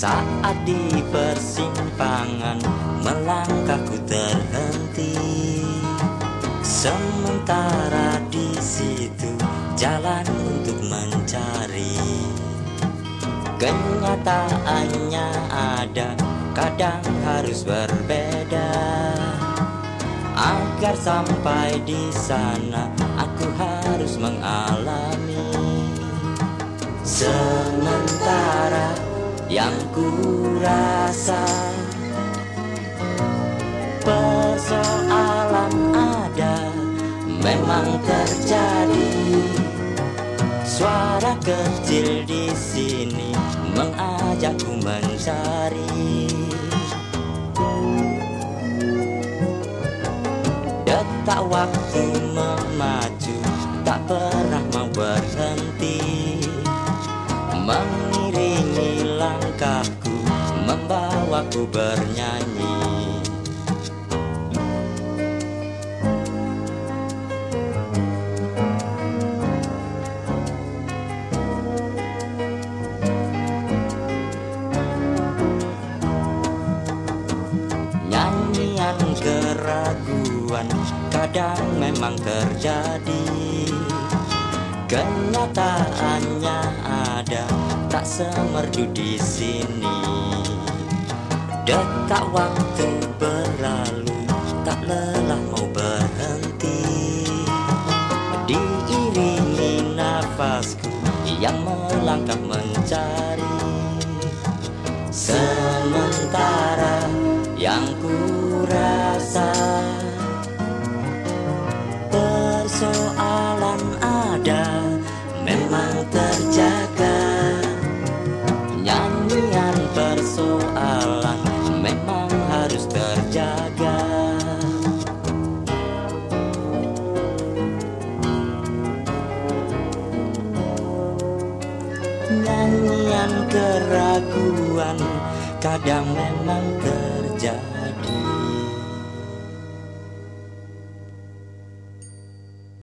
Saat di persimpangan melangkahku terhenti. Sementara di situ jalan untuk mencari. Kenyataannya ada kadang harus berbeda. Agar sampai di sana aku harus mengalami Sementara yang ku rasa. Persoalan ada memang terjadi. Suara kecil di sini mengajakku mencari. Detak waktu memacu tak pernah mau berhenti Membawaku bernyanyi Nyanyian keraguan kadang memang terjadi Kenyataannya ada tak semerdu di sini. Detak waktu berlalu tak lelah mau berhenti. Diiringi nafasku yang melangkah mencari. Sementara yang ku rasa persoalan ada memang terjaga Nyanyian persoalan keraguan. Kadang memang terjaga